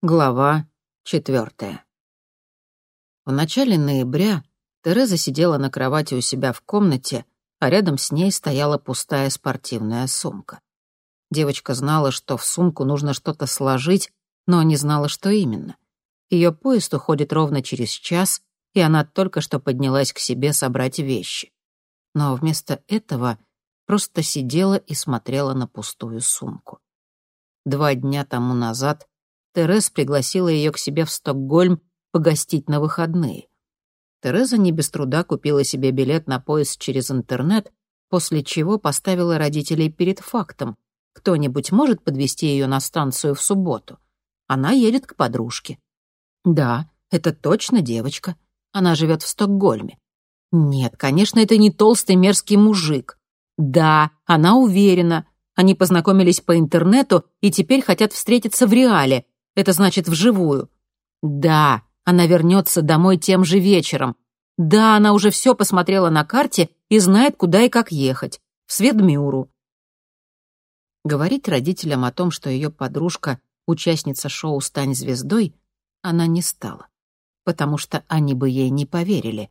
Глава четвертая. В начале ноября Тереза сидела на кровати у себя в комнате, а рядом с ней стояла пустая спортивная сумка. Девочка знала, что в сумку нужно что-то сложить, но не знала, что именно. Ее поезд уходит ровно через час, и она только что поднялась к себе собрать вещи. Но вместо этого просто сидела и смотрела на пустую сумку. Два дня тому назад Терез пригласила ее к себе в Стокгольм погостить на выходные. Тереза не без труда купила себе билет на поезд через интернет, после чего поставила родителей перед фактом. Кто-нибудь может подвести ее на станцию в субботу? Она едет к подружке. Да, это точно девочка. Она живет в Стокгольме. Нет, конечно, это не толстый мерзкий мужик. Да, она уверена. Они познакомились по интернету и теперь хотят встретиться в реале, это значит вживую. Да, она вернется домой тем же вечером. Да, она уже все посмотрела на карте и знает, куда и как ехать. В Светмюру. Говорить родителям о том, что ее подружка — участница шоу «Стань звездой», она не стала, потому что они бы ей не поверили.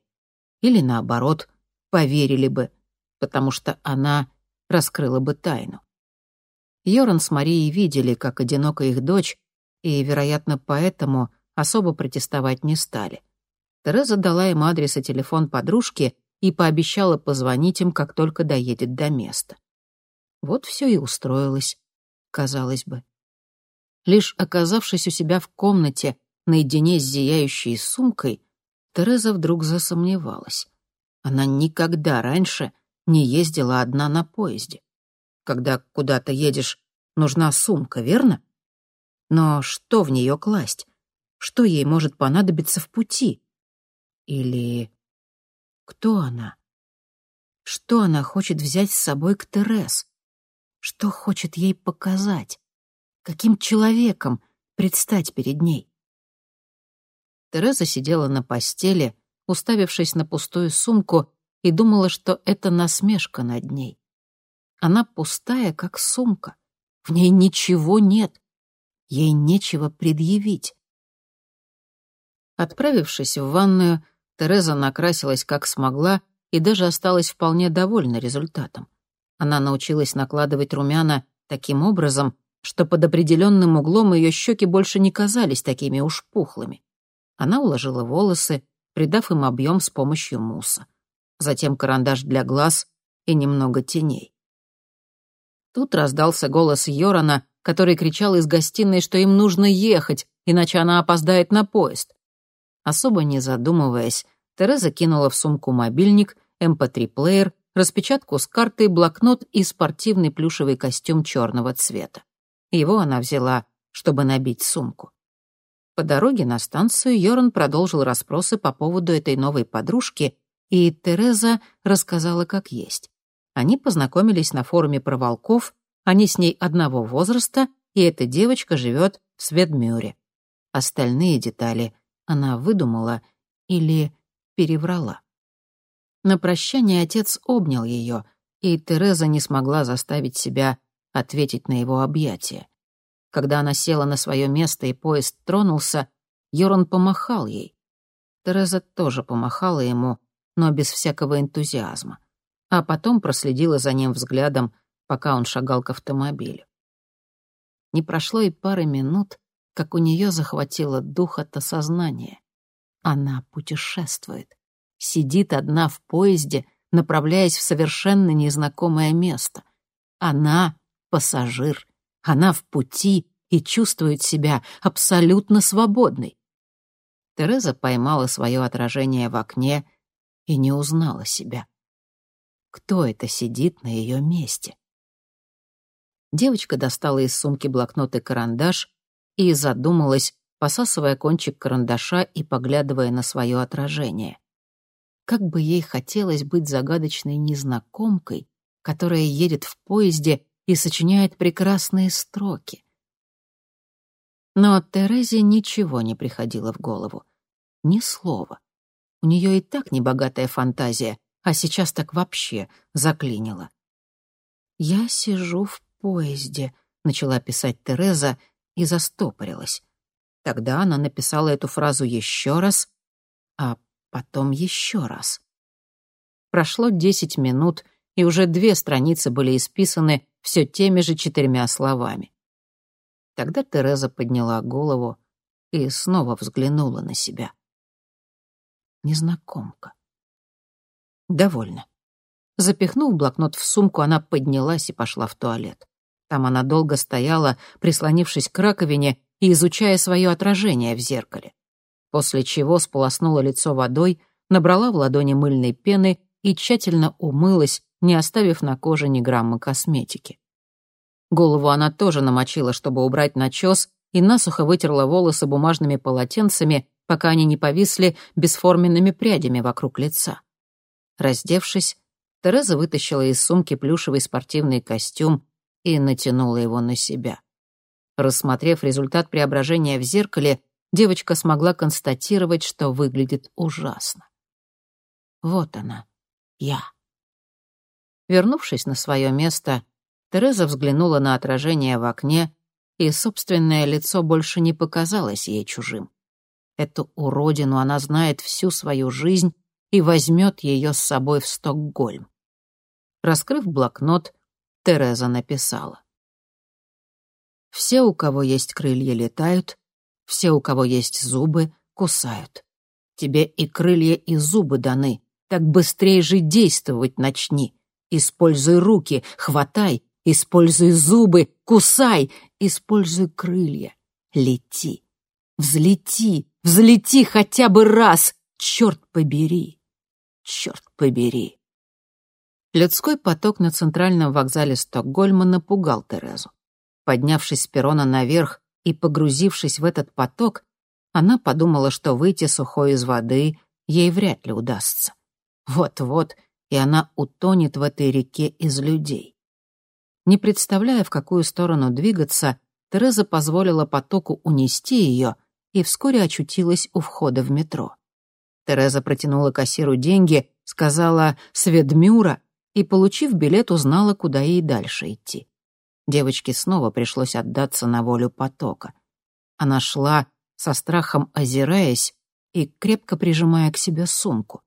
Или наоборот, поверили бы, потому что она раскрыла бы тайну. Йоран с Марией видели, как одинока их дочь и, вероятно, поэтому особо протестовать не стали. Тереза дала им адрес и телефон подружки и пообещала позвонить им, как только доедет до места. Вот все и устроилось, казалось бы. Лишь оказавшись у себя в комнате наедине с зияющей сумкой, Тереза вдруг засомневалась. Она никогда раньше не ездила одна на поезде. Когда куда-то едешь, нужна сумка, верно? Но что в нее класть? Что ей может понадобиться в пути? Или кто она? Что она хочет взять с собой к Терес? Что хочет ей показать? Каким человеком предстать перед ней? Тереза сидела на постели, уставившись на пустую сумку, и думала, что это насмешка над ней. Она пустая, как сумка. В ней ничего нет. Ей нечего предъявить. Отправившись в ванную, Тереза накрасилась как смогла и даже осталась вполне довольна результатом. Она научилась накладывать румяна таким образом, что под определенным углом ее щеки больше не казались такими уж пухлыми. Она уложила волосы, придав им объем с помощью муса. Затем карандаш для глаз и немного теней. Тут раздался голос Йорана, который кричал из гостиной, что им нужно ехать, иначе она опоздает на поезд. Особо не задумываясь, Тереза кинула в сумку мобильник, MP3-плеер, эм распечатку с картой, блокнот и спортивный плюшевый костюм черного цвета. Его она взяла, чтобы набить сумку. По дороге на станцию Йоран продолжил расспросы по поводу этой новой подружки, и Тереза рассказала как есть. Они познакомились на форуме про волков они с ней одного возраста, и эта девочка живет в Светмюре. Остальные детали она выдумала или переврала. На прощание отец обнял ее, и Тереза не смогла заставить себя ответить на его объятие. Когда она села на свое место и поезд тронулся, Йоран помахал ей. Тереза тоже помахала ему, но без всякого энтузиазма, а потом проследила за ним взглядом, пока он шагал к автомобилю. Не прошло и пары минут, как у нее захватило дух от осознания. Она путешествует, сидит одна в поезде, направляясь в совершенно незнакомое место. Она — пассажир, она в пути и чувствует себя абсолютно свободной. Тереза поймала свое отражение в окне и не узнала себя. Кто это сидит на ее месте? Девочка достала из сумки блокнот и карандаш и задумалась, посасывая кончик карандаша и поглядывая на свое отражение. Как бы ей хотелось быть загадочной незнакомкой, которая едет в поезде и сочиняет прекрасные строки. Но Терезе ничего не приходило в голову. Ни слова. У нее и так небогатая фантазия, а сейчас так вообще заклинило. Я сижу в поезде», — начала писать Тереза и застопорилась. Тогда она написала эту фразу еще раз, а потом еще раз. Прошло десять минут, и уже две страницы были исписаны все теми же четырьмя словами. Тогда Тереза подняла голову и снова взглянула на себя. Незнакомка. Довольно. Запихнув блокнот в сумку, она поднялась и пошла в туалет. Там она долго стояла, прислонившись к раковине и изучая свое отражение в зеркале. После чего сполоснула лицо водой, набрала в ладони мыльной пены и тщательно умылась, не оставив на коже ни грамма косметики. Голову она тоже намочила, чтобы убрать начес, и насухо вытерла волосы бумажными полотенцами, пока они не повисли бесформенными прядями вокруг лица. Раздевшись, Тереза вытащила из сумки плюшевый спортивный костюм и натянула его на себя. Рассмотрев результат преображения в зеркале, девочка смогла констатировать, что выглядит ужасно. Вот она, я. Вернувшись на свое место, Тереза взглянула на отражение в окне, и собственное лицо больше не показалось ей чужим. Эту уродину она знает всю свою жизнь и возьмет ее с собой в Стокгольм. Раскрыв блокнот, Тереза написала. «Все, у кого есть крылья, летают, все, у кого есть зубы, кусают. Тебе и крылья, и зубы даны, так быстрее же действовать начни. Используй руки, хватай, используй зубы, кусай, используй крылья, лети, взлети, взлети хотя бы раз, черт побери, черт побери. Людской поток на центральном вокзале Стокгольма напугал Терезу. Поднявшись с перрона наверх и погрузившись в этот поток, она подумала, что выйти сухой из воды ей вряд ли удастся. Вот-вот, и она утонет в этой реке из людей. Не представляя, в какую сторону двигаться, Тереза позволила потоку унести ее и вскоре очутилась у входа в метро. Тереза протянула кассиру деньги, сказала «Сведмюра» и, получив билет, узнала, куда ей дальше идти. Девочке снова пришлось отдаться на волю потока. Она шла, со страхом озираясь и крепко прижимая к себе сумку.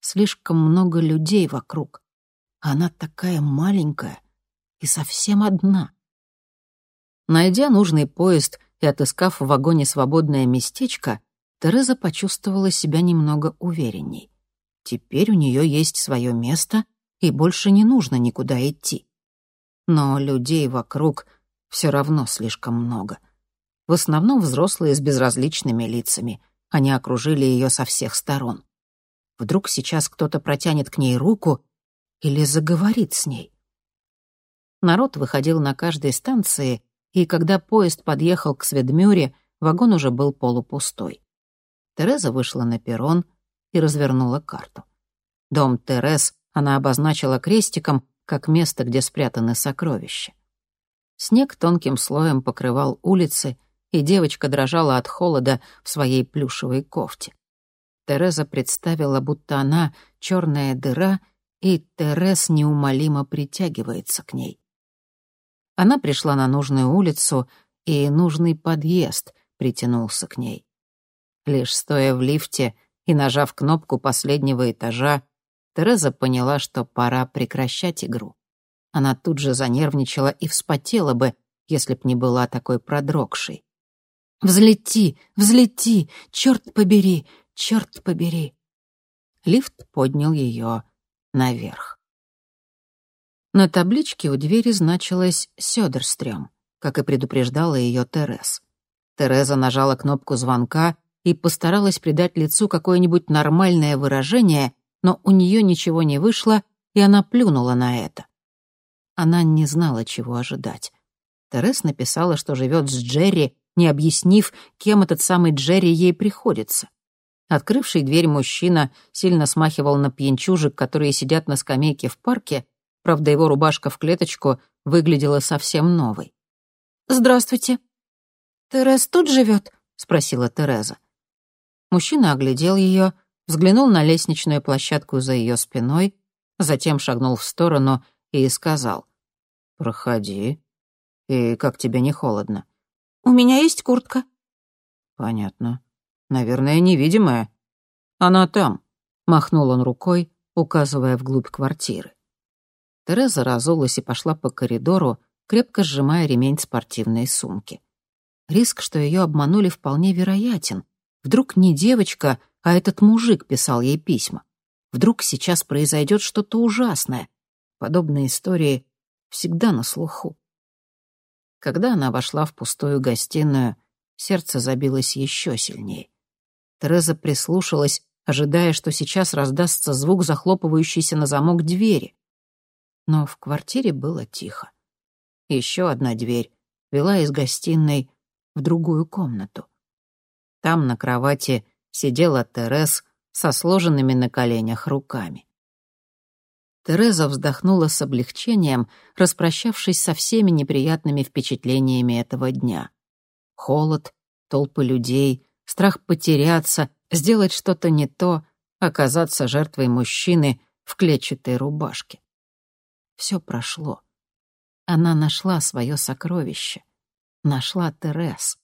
Слишком много людей вокруг. Она такая маленькая и совсем одна. Найдя нужный поезд и отыскав в вагоне свободное местечко, Тереза почувствовала себя немного уверенней. Теперь у нее есть свое место — и больше не нужно никуда идти. Но людей вокруг все равно слишком много. В основном взрослые с безразличными лицами. Они окружили ее со всех сторон. Вдруг сейчас кто-то протянет к ней руку или заговорит с ней. Народ выходил на каждой станции, и когда поезд подъехал к Сведмюре, вагон уже был полупустой. Тереза вышла на перрон и развернула карту. Дом Терез она обозначила крестиком как место, где спрятаны сокровища. Снег тонким слоем покрывал улицы, и девочка дрожала от холода в своей плюшевой кофте. Тереза представила, будто она — черная дыра, и Терез неумолимо притягивается к ней. Она пришла на нужную улицу, и нужный подъезд притянулся к ней. Лишь стоя в лифте и нажав кнопку последнего этажа, Тереза поняла, что пора прекращать игру. Она тут же занервничала и вспотела бы, если б не была такой продрогшей. «Взлети! Взлети! Черт побери! Черт побери!» Лифт поднял ее наверх. На табличке у двери значилось «Сёдерстрём», как и предупреждала ее Терез. Тереза нажала кнопку звонка и постаралась придать лицу какое-нибудь нормальное выражение, но у нее ничего не вышло, и она плюнула на это. Она не знала, чего ожидать. Терес написала, что живет с Джерри, не объяснив, кем этот самый Джерри ей приходится. Открывший дверь мужчина сильно смахивал на пьянчужек, которые сидят на скамейке в парке, правда, его рубашка в клеточку выглядела совсем новой. «Здравствуйте. Терез тут живет?» — спросила Тереза. Мужчина оглядел ее, взглянул на лестничную площадку за ее спиной, затем шагнул в сторону и сказал. «Проходи. И как тебе не холодно?» «У меня есть куртка». «Понятно. Наверное, невидимая. Она там», — махнул он рукой, указывая вглубь квартиры. Тереза разулась и пошла по коридору, крепко сжимая ремень спортивной сумки. Риск, что ее обманули, вполне вероятен. Вдруг не девочка, а этот мужик писал ей письма. Вдруг сейчас произойдет что-то ужасное. Подобные истории всегда на слуху. Когда она вошла в пустую гостиную, сердце забилось еще сильнее. Тереза прислушалась, ожидая, что сейчас раздастся звук захлопывающейся на замок двери. Но в квартире было тихо. Еще одна дверь вела из гостиной в другую комнату. Там на кровати сидела Терез со сложенными на коленях руками. Тереза вздохнула с облегчением, распрощавшись со всеми неприятными впечатлениями этого дня. Холод, толпы людей, страх потеряться, сделать что-то не то, оказаться жертвой мужчины в клетчатой рубашке. Все прошло. Она нашла свое сокровище. Нашла Терез.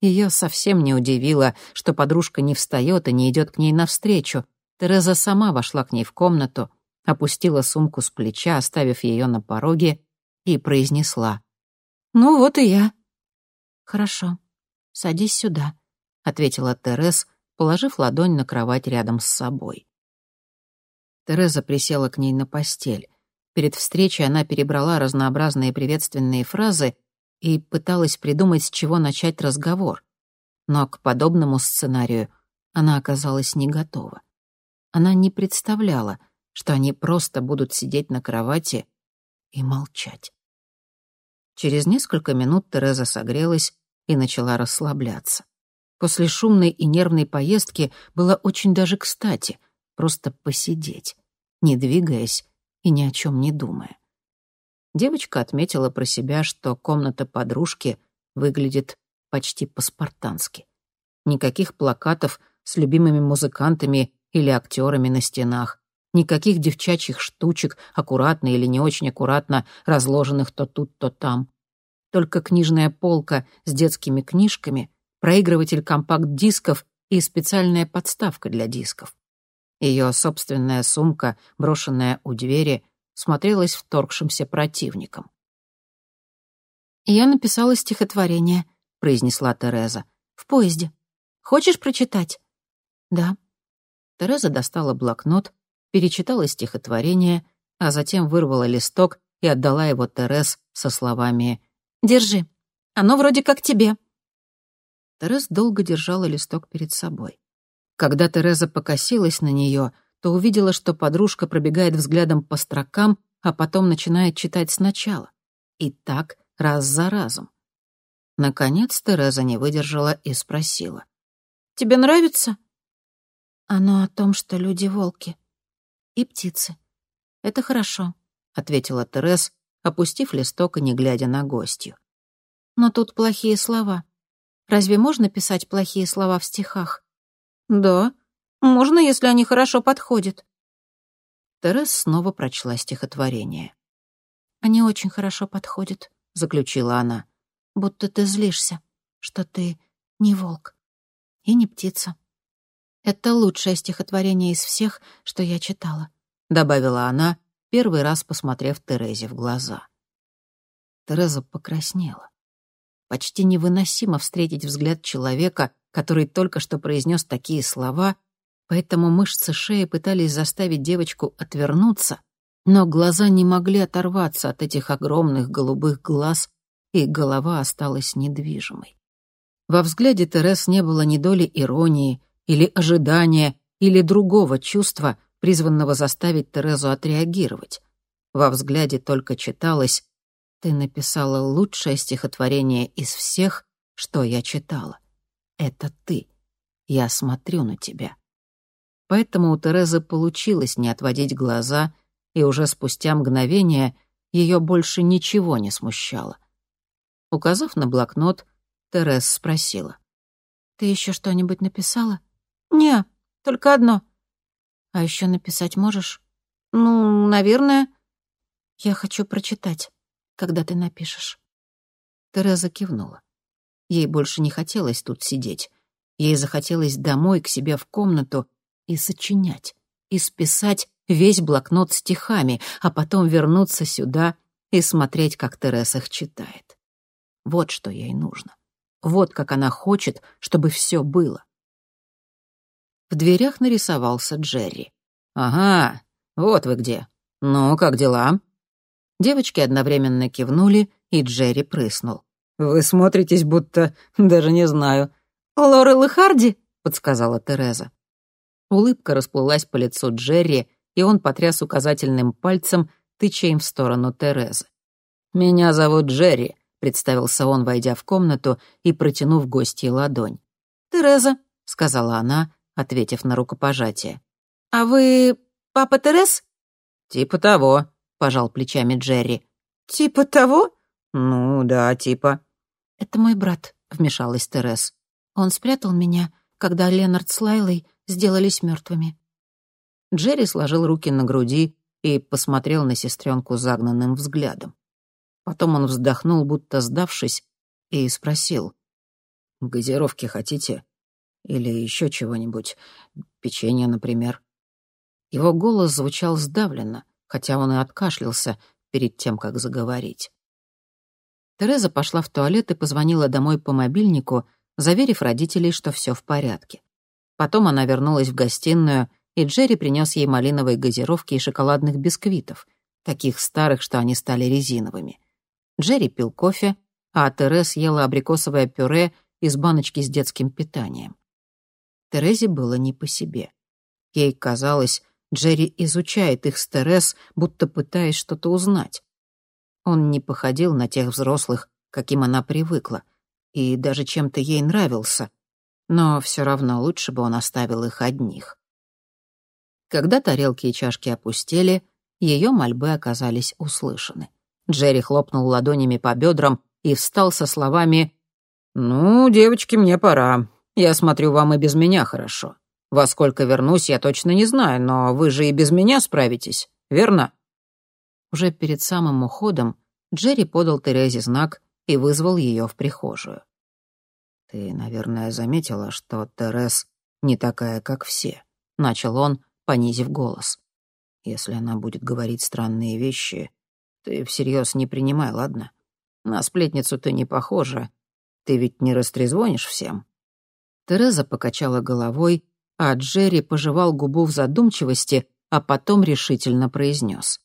Ее совсем не удивило, что подружка не встает и не идет к ней навстречу. Тереза сама вошла к ней в комнату, опустила сумку с плеча, оставив ее на пороге, и произнесла. «Ну вот и я». «Хорошо, садись сюда», — ответила Терез, положив ладонь на кровать рядом с собой. Тереза присела к ней на постель. Перед встречей она перебрала разнообразные приветственные фразы и пыталась придумать, с чего начать разговор. Но к подобному сценарию она оказалась не готова. Она не представляла, что они просто будут сидеть на кровати и молчать. Через несколько минут Тереза согрелась и начала расслабляться. После шумной и нервной поездки было очень даже кстати просто посидеть, не двигаясь и ни о чем не думая. Девочка отметила про себя, что комната подружки выглядит почти по-спартански. Никаких плакатов с любимыми музыкантами или актерами на стенах, Никаких девчачьих штучек, аккуратно или не очень аккуратно разложенных то тут, то там. Только книжная полка с детскими книжками, проигрыватель компакт-дисков и специальная подставка для дисков. Ее собственная сумка, брошенная у двери, смотрелась вторгшимся противником. «Я написала стихотворение», — произнесла Тереза. «В поезде. Хочешь прочитать?» «Да». Тереза достала блокнот перечитала стихотворение, а затем вырвала листок и отдала его Терес со словами «Держи, оно вроде как тебе». Терес долго держала листок перед собой. Когда Тереза покосилась на нее, то увидела, что подружка пробегает взглядом по строкам, а потом начинает читать сначала. И так раз за разом. Наконец Тереза не выдержала и спросила. «Тебе нравится?» «Оно о том, что люди — волки», и птицы. Это хорошо», — ответила Терес, опустив листок и не глядя на гостью. «Но тут плохие слова. Разве можно писать плохие слова в стихах?» «Да, можно, если они хорошо подходят». Терес снова прочла стихотворение. «Они очень хорошо подходят», — заключила она. «Будто ты злишься, что ты не волк и не птица. Это лучшее стихотворение из всех, что я читала», — добавила она, первый раз посмотрев Терезе в глаза. Тереза покраснела. Почти невыносимо встретить взгляд человека, который только что произнес такие слова, поэтому мышцы шеи пытались заставить девочку отвернуться, но глаза не могли оторваться от этих огромных голубых глаз, и голова осталась недвижимой. Во взгляде Терез не было ни доли иронии, или ожидания, или другого чувства, призванного заставить Терезу отреагировать. Во взгляде только читалось «Ты написала лучшее стихотворение из всех, что я читала. Это ты. Я смотрю на тебя». Поэтому у Терезы получилось не отводить глаза, и уже спустя мгновение ее больше ничего не смущало. Указав на блокнот, Терез спросила. «Ты еще что-нибудь написала?» «Не, только одно». «А еще написать можешь?» «Ну, наверное». «Я хочу прочитать, когда ты напишешь». Тереза кивнула. Ей больше не хотелось тут сидеть. Ей захотелось домой, к себе в комнату, и сочинять, и списать весь блокнот стихами, а потом вернуться сюда и смотреть, как Терес их читает. Вот что ей нужно. Вот как она хочет, чтобы все было. В дверях нарисовался Джерри. «Ага, вот вы где. Ну, как дела?» Девочки одновременно кивнули, и Джерри прыснул. «Вы смотритесь, будто... даже не знаю». «Лорел и Харди?» — подсказала Тереза. Улыбка расплылась по лицу Джерри, и он потряс указательным пальцем, тыча им в сторону Терезы. «Меня зовут Джерри», — представился он, войдя в комнату и протянув гостье ладонь. «Тереза», — сказала она, ответив на рукопожатие. «А вы папа Терез?» «Типа того», — пожал плечами Джерри. «Типа того?» «Ну, да, типа». «Это мой брат», — вмешалась Терез. «Он спрятал меня, когда Ленард с Лайлой сделались мертвыми. Джерри сложил руки на груди и посмотрел на сестренку загнанным взглядом. Потом он вздохнул, будто сдавшись, и спросил. «Газировки хотите? Или еще чего-нибудь? Печенье, например?» Его голос звучал сдавленно, хотя он и откашлялся перед тем, как заговорить. Тереза пошла в туалет и позвонила домой по мобильнику, заверив родителей, что все в порядке. Потом она вернулась в гостиную, и Джерри принес ей малиновые газировки и шоколадных бисквитов, таких старых, что они стали резиновыми. Джерри пил кофе, а Терез ела абрикосовое пюре из баночки с детским питанием. Терезе было не по себе. Ей казалось, Джерри изучает их с Терез, будто пытаясь что-то узнать. Он не походил на тех взрослых, каким она привыкла, и даже чем-то ей нравился, но все равно лучше бы он оставил их одних. Когда тарелки и чашки опустели, ее мольбы оказались услышаны. Джерри хлопнул ладонями по бедрам и встал со словами «Ну, девочки, мне пора. Я смотрю, вам и без меня хорошо. Во сколько вернусь, я точно не знаю, но вы же и без меня справитесь, верно?» Уже перед самым уходом Джерри подал Терезе знак и вызвал ее в прихожую. «Ты, наверное, заметила, что Терес не такая, как все», — начал он, понизив голос. «Если она будет говорить странные вещи, ты всерьез не принимай, ладно? На сплетницу ты не похожа. Ты ведь не растрезвонишь всем?» Тереза покачала головой, а Джерри пожевал губу в задумчивости, а потом решительно произнес.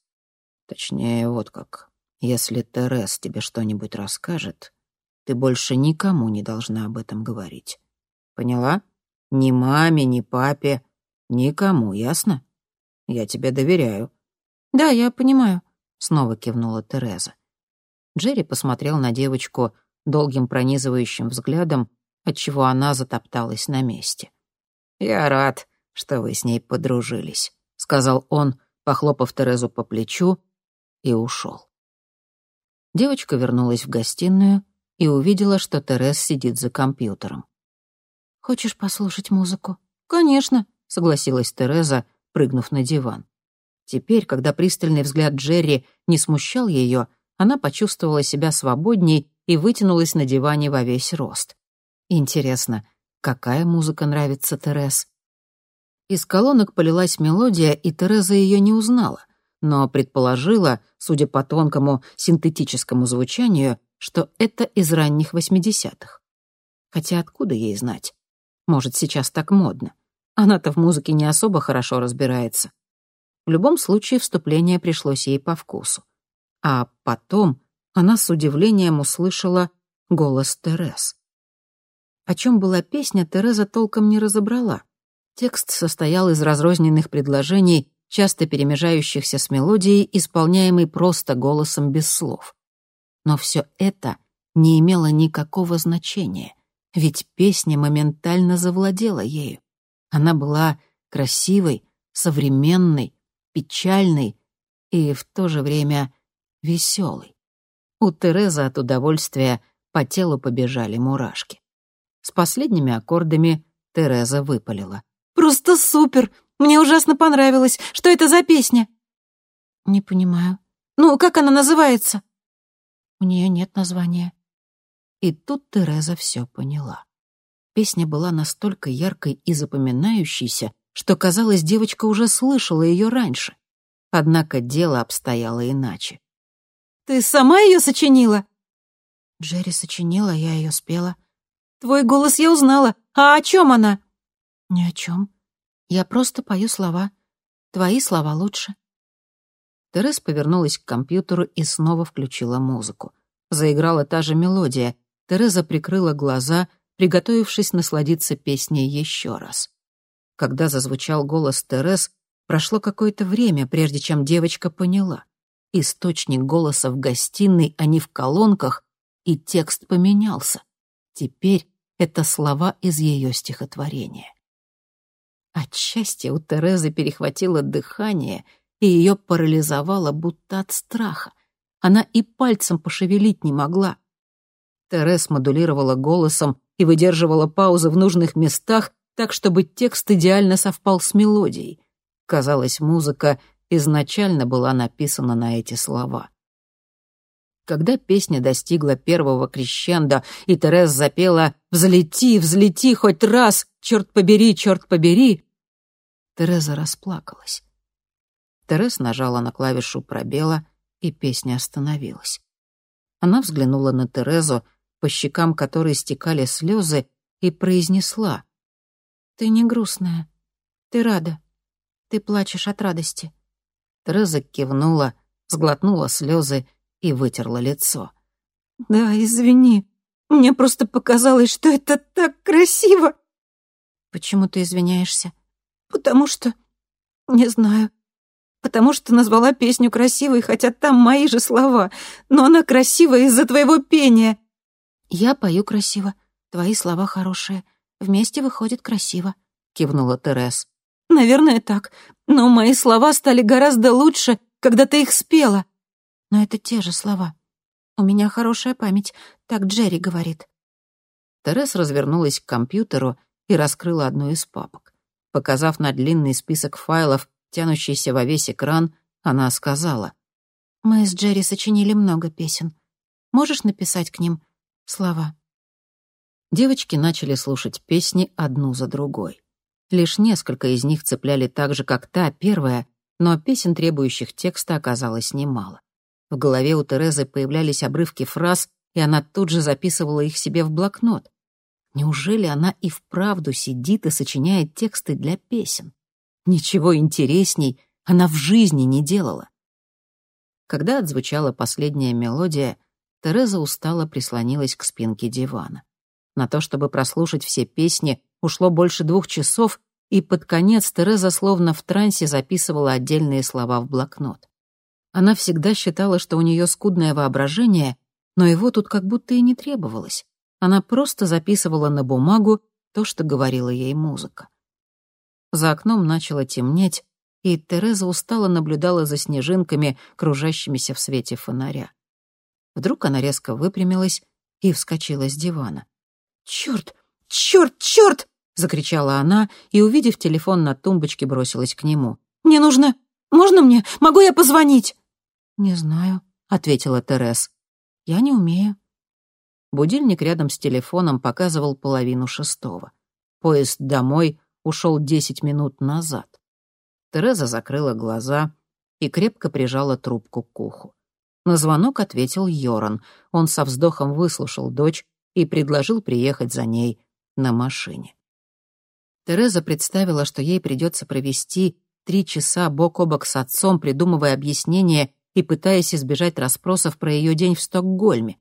«Точнее, вот как. Если Терез тебе что-нибудь расскажет, ты больше никому не должна об этом говорить. Поняла? Ни маме, ни папе, никому, ясно? Я тебе доверяю». «Да, я понимаю», — снова кивнула Тереза. Джерри посмотрел на девочку долгим пронизывающим взглядом, отчего она затопталась на месте. «Я рад, что вы с ней подружились», — сказал он, похлопав Терезу по плечу, и ушел. Девочка вернулась в гостиную и увидела, что Терез сидит за компьютером. «Хочешь послушать музыку?» «Конечно», — согласилась Тереза, прыгнув на диван. Теперь, когда пристальный взгляд Джерри не смущал ее, она почувствовала себя свободней и вытянулась на диване во весь рост. Интересно, какая музыка нравится Терез? Из колонок полилась мелодия, и Тереза ее не узнала, но предположила, судя по тонкому синтетическому звучанию, что это из ранних восьмидесятых. Хотя откуда ей знать? Может, сейчас так модно. Она-то в музыке не особо хорошо разбирается. В любом случае, вступление пришлось ей по вкусу. А потом она с удивлением услышала голос Терез. О чем была песня, Тереза толком не разобрала. Текст состоял из разрозненных предложений, часто перемежающихся с мелодией, исполняемой просто голосом без слов. Но все это не имело никакого значения, ведь песня моментально завладела ею. Она была красивой, современной, печальной и в то же время веселой. У Терезы от удовольствия по телу побежали мурашки. С последними аккордами Тереза выпалила. «Просто супер! Мне ужасно понравилось! Что это за песня?» «Не понимаю». «Ну, как она называется?» У нее нет названия. И тут Тереза все поняла. Песня была настолько яркой и запоминающейся, что, казалось, девочка уже слышала ее раньше. Однако дело обстояло иначе. «Ты сама ее сочинила?» Джерри сочинила, я ее спела. «Твой голос я узнала. А о чем она?» «Ни о чем. Я просто пою слова. Твои слова лучше». Терес повернулась к компьютеру и снова включила музыку. Заиграла та же мелодия. Тереза прикрыла глаза, приготовившись насладиться песней еще раз. Когда зазвучал голос Терес, прошло какое-то время, прежде чем девочка поняла. Источник голоса в гостиной, а не в колонках, и текст поменялся. Теперь это слова из ее стихотворения. От счастья у Терезы перехватило дыхание, и ее парализовало будто от страха. Она и пальцем пошевелить не могла. Терез модулировала голосом и выдерживала паузы в нужных местах, так, чтобы текст идеально совпал с мелодией. Казалось, музыка изначально была написана на эти слова. Когда песня достигла первого крещенда, и Терез запела «Взлети, взлети хоть раз, черт побери, черт побери», Тереза расплакалась. Терез нажала на клавишу пробела, и песня остановилась. Она взглянула на Терезу, по щекам которой стекали слезы, и произнесла. «Ты не грустная. Ты рада. Ты плачешь от радости». Тереза кивнула, сглотнула слезы и вытерла лицо. «Да, извини. Мне просто показалось, что это так красиво». «Почему ты извиняешься?» «Потому что... не знаю. Потому что назвала песню красивой, хотя там мои же слова. Но она красивая из-за твоего пения». «Я пою красиво. Твои слова хорошие. Вместе выходит красиво», — кивнула Терес. «Наверное, так. Но мои слова стали гораздо лучше, когда ты их спела но это те же слова. У меня хорошая память, так Джерри говорит». Терес развернулась к компьютеру и раскрыла одну из папок. Показав на длинный список файлов, тянущийся во весь экран, она сказала. «Мы с Джерри сочинили много песен. Можешь написать к ним слова?» Девочки начали слушать песни одну за другой. Лишь несколько из них цепляли так же, как та первая, но песен, требующих текста, оказалось немало. В голове у Терезы появлялись обрывки фраз, и она тут же записывала их себе в блокнот. Неужели она и вправду сидит и сочиняет тексты для песен? Ничего интересней она в жизни не делала. Когда отзвучала последняя мелодия, Тереза устало прислонилась к спинке дивана. На то, чтобы прослушать все песни, ушло больше двух часов, и под конец Тереза словно в трансе записывала отдельные слова в блокнот. Она всегда считала, что у нее скудное воображение, но его тут как будто и не требовалось. Она просто записывала на бумагу то, что говорила ей музыка. За окном начало темнеть, и Тереза устало наблюдала за снежинками, кружащимися в свете фонаря. Вдруг она резко выпрямилась и вскочила с дивана. «Чёрт! Чёрт! Чёрт!» — закричала она и, увидев телефон на тумбочке, бросилась к нему. «Мне нужно... Можно мне? Могу я позвонить?» «Не знаю», — ответила Терес. «Я не умею». Будильник рядом с телефоном показывал половину шестого. Поезд домой ушел десять минут назад. Тереза закрыла глаза и крепко прижала трубку к уху. На звонок ответил Йоран. Он со вздохом выслушал дочь и предложил приехать за ней на машине. Тереза представила, что ей придется провести три часа бок о бок с отцом, придумывая объяснение и пытаясь избежать расспросов про ее день в Стокгольме.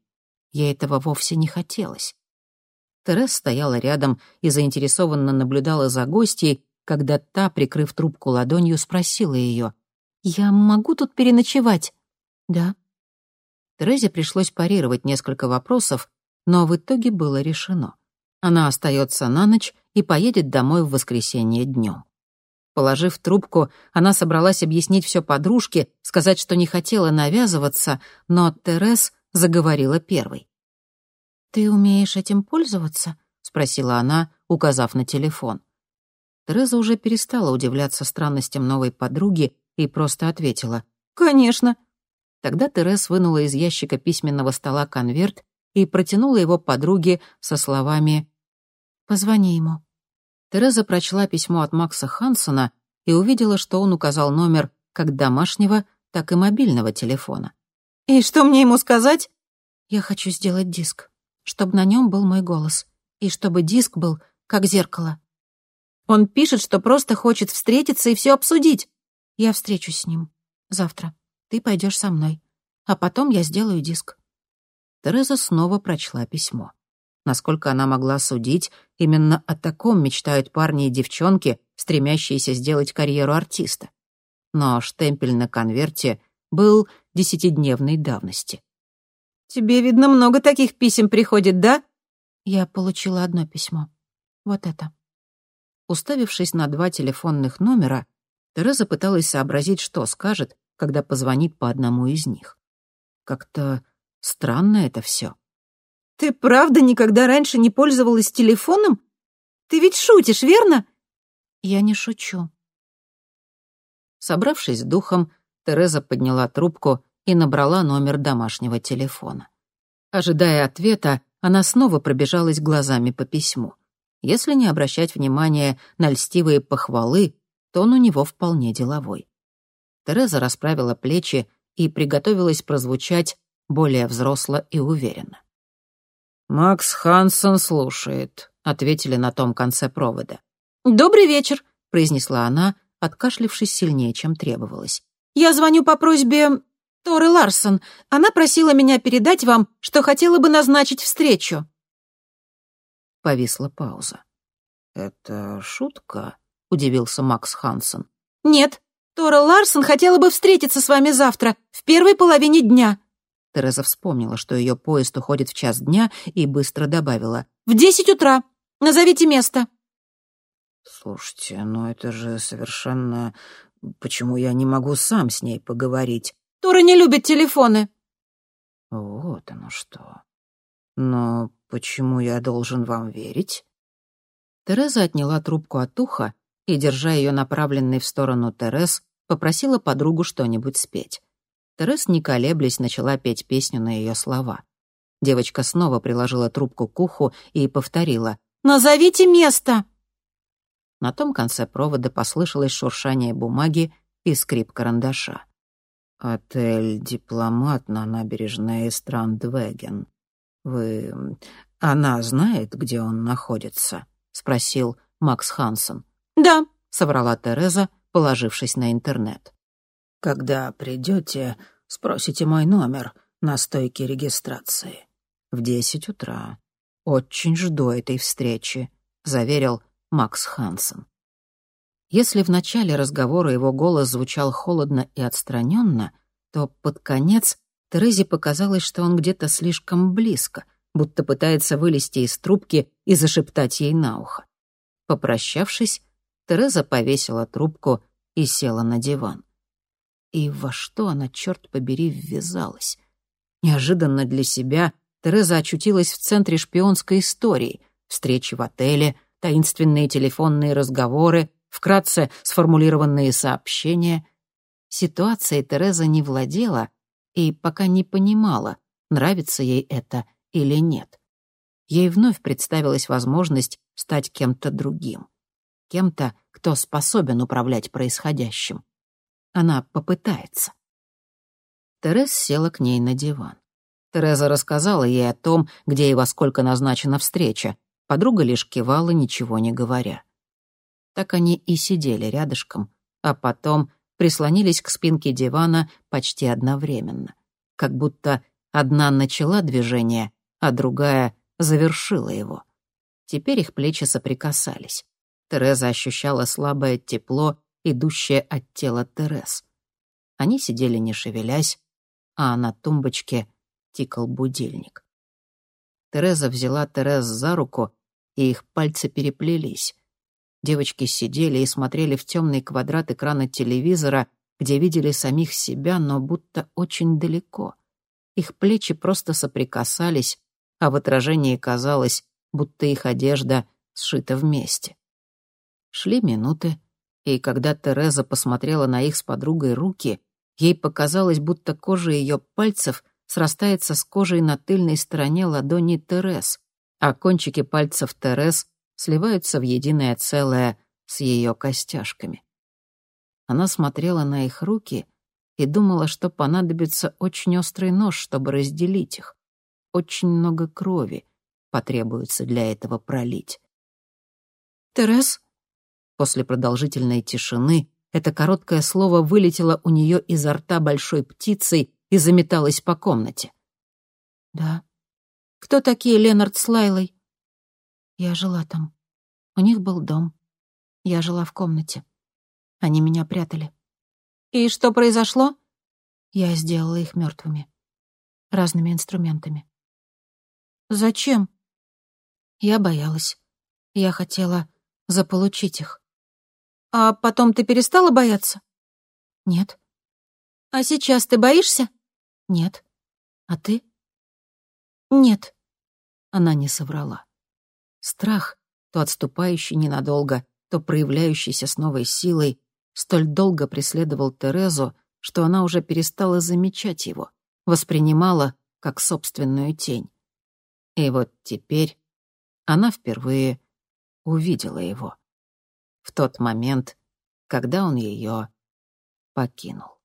Ей этого вовсе не хотелось. Терес стояла рядом и заинтересованно наблюдала за гостьей, когда та, прикрыв трубку ладонью, спросила ее. «Я могу тут переночевать?» «Да». Терезе пришлось парировать несколько вопросов, но в итоге было решено. Она остается на ночь и поедет домой в воскресенье днем. Положив трубку, она собралась объяснить все подружке, сказать, что не хотела навязываться, но Терес заговорила первой. «Ты умеешь этим пользоваться?» — спросила она, указав на телефон. Тереза уже перестала удивляться странностям новой подруги и просто ответила. «Конечно». Тогда Терез вынула из ящика письменного стола конверт и протянула его подруге со словами «Позвони ему». Тереза прочла письмо от Макса Хансона и увидела, что он указал номер как домашнего, так и мобильного телефона. «И что мне ему сказать?» «Я хочу сделать диск, чтобы на нем был мой голос, и чтобы диск был как зеркало». «Он пишет, что просто хочет встретиться и все обсудить». «Я встречусь с ним. Завтра. Ты пойдешь со мной. А потом я сделаю диск». Тереза снова прочла письмо. Насколько она могла судить, именно о таком мечтают парни и девчонки, стремящиеся сделать карьеру артиста. Но штемпель на конверте был десятидневной давности. «Тебе, видно, много таких писем приходит, да?» Я получила одно письмо. Вот это. Уставившись на два телефонных номера, Тереза пыталась сообразить, что скажет, когда позвонит по одному из них. Как-то странно это все. «Ты правда никогда раньше не пользовалась телефоном? Ты ведь шутишь, верно?» «Я не шучу». Собравшись духом, Тереза подняла трубку и набрала номер домашнего телефона. Ожидая ответа, она снова пробежалась глазами по письму. Если не обращать внимания на льстивые похвалы, то он у него вполне деловой. Тереза расправила плечи и приготовилась прозвучать более взросло и уверенно. «Макс Хансен слушает», — ответили на том конце провода. «Добрый вечер», — произнесла она, откашлившись сильнее, чем требовалось. «Я звоню по просьбе Торы Ларсон. Она просила меня передать вам, что хотела бы назначить встречу». Повисла пауза. «Это шутка?» — удивился Макс Хансен. «Нет, Тора Ларсон хотела бы встретиться с вами завтра, в первой половине дня», Тереза вспомнила, что ее поезд уходит в час дня, и быстро добавила. «В десять утра. Назовите место». «Слушайте, ну это же совершенно... Почему я не могу сам с ней поговорить?» «Тора не любит телефоны». «Вот оно что. Но почему я должен вам верить?» Тереза отняла трубку от уха и, держа ее направленной в сторону Терез, попросила подругу что-нибудь спеть. Терес, не колеблясь, начала петь песню на ее слова. Девочка снова приложила трубку к уху и повторила «Назовите место!» На том конце провода послышалось шуршание бумаги и скрип карандаша. «Отель «Дипломат» на набережной Страндвеген. Вы... Она знает, где он находится?» — спросил Макс Хансен. «Да», — соврала Тереза, положившись на интернет. Когда придете, спросите мой номер на стойке регистрации. В десять утра. Очень жду этой встречи», — заверил Макс Хансен. Если в начале разговора его голос звучал холодно и отстраненно, то под конец Терезе показалось, что он где-то слишком близко, будто пытается вылезти из трубки и зашептать ей на ухо. Попрощавшись, Тереза повесила трубку и села на диван. И во что она, черт побери, ввязалась? Неожиданно для себя Тереза очутилась в центре шпионской истории. Встречи в отеле, таинственные телефонные разговоры, вкратце сформулированные сообщения. Ситуацией Тереза не владела и пока не понимала, нравится ей это или нет. Ей вновь представилась возможность стать кем-то другим. Кем-то, кто способен управлять происходящим. Она попытается. Терез села к ней на диван. Тереза рассказала ей о том, где и во сколько назначена встреча. Подруга лишь кивала, ничего не говоря. Так они и сидели рядышком, а потом прислонились к спинке дивана почти одновременно. Как будто одна начала движение, а другая завершила его. Теперь их плечи соприкасались. Тереза ощущала слабое тепло идущее от тела Терес. Они сидели не шевелясь, а на тумбочке тикал будильник. Тереза взяла Терес за руку, и их пальцы переплелись. Девочки сидели и смотрели в темный квадрат экрана телевизора, где видели самих себя, но будто очень далеко. Их плечи просто соприкасались, а в отражении казалось, будто их одежда сшита вместе. Шли минуты, и когда Тереза посмотрела на их с подругой руки, ей показалось, будто кожа ее пальцев срастается с кожей на тыльной стороне ладони Терес, а кончики пальцев Терес сливаются в единое целое с ее костяшками. Она смотрела на их руки и думала, что понадобится очень острый нож, чтобы разделить их. Очень много крови потребуется для этого пролить. «Терес?» После продолжительной тишины это короткое слово вылетело у нее изо рта большой птицей и заметалось по комнате. «Да. Кто такие Ленард с Лайлой?» «Я жила там. У них был дом. Я жила в комнате. Они меня прятали. «И что произошло?» Я сделала их мертвыми. Разными инструментами. «Зачем?» Я боялась. Я хотела заполучить их. «А потом ты перестала бояться?» «Нет». «А сейчас ты боишься?» «Нет». «А ты?» «Нет». Она не соврала. Страх, то отступающий ненадолго, то проявляющийся с новой силой, столь долго преследовал Терезу, что она уже перестала замечать его, воспринимала как собственную тень. И вот теперь она впервые увидела его. В тот момент, когда он ее покинул.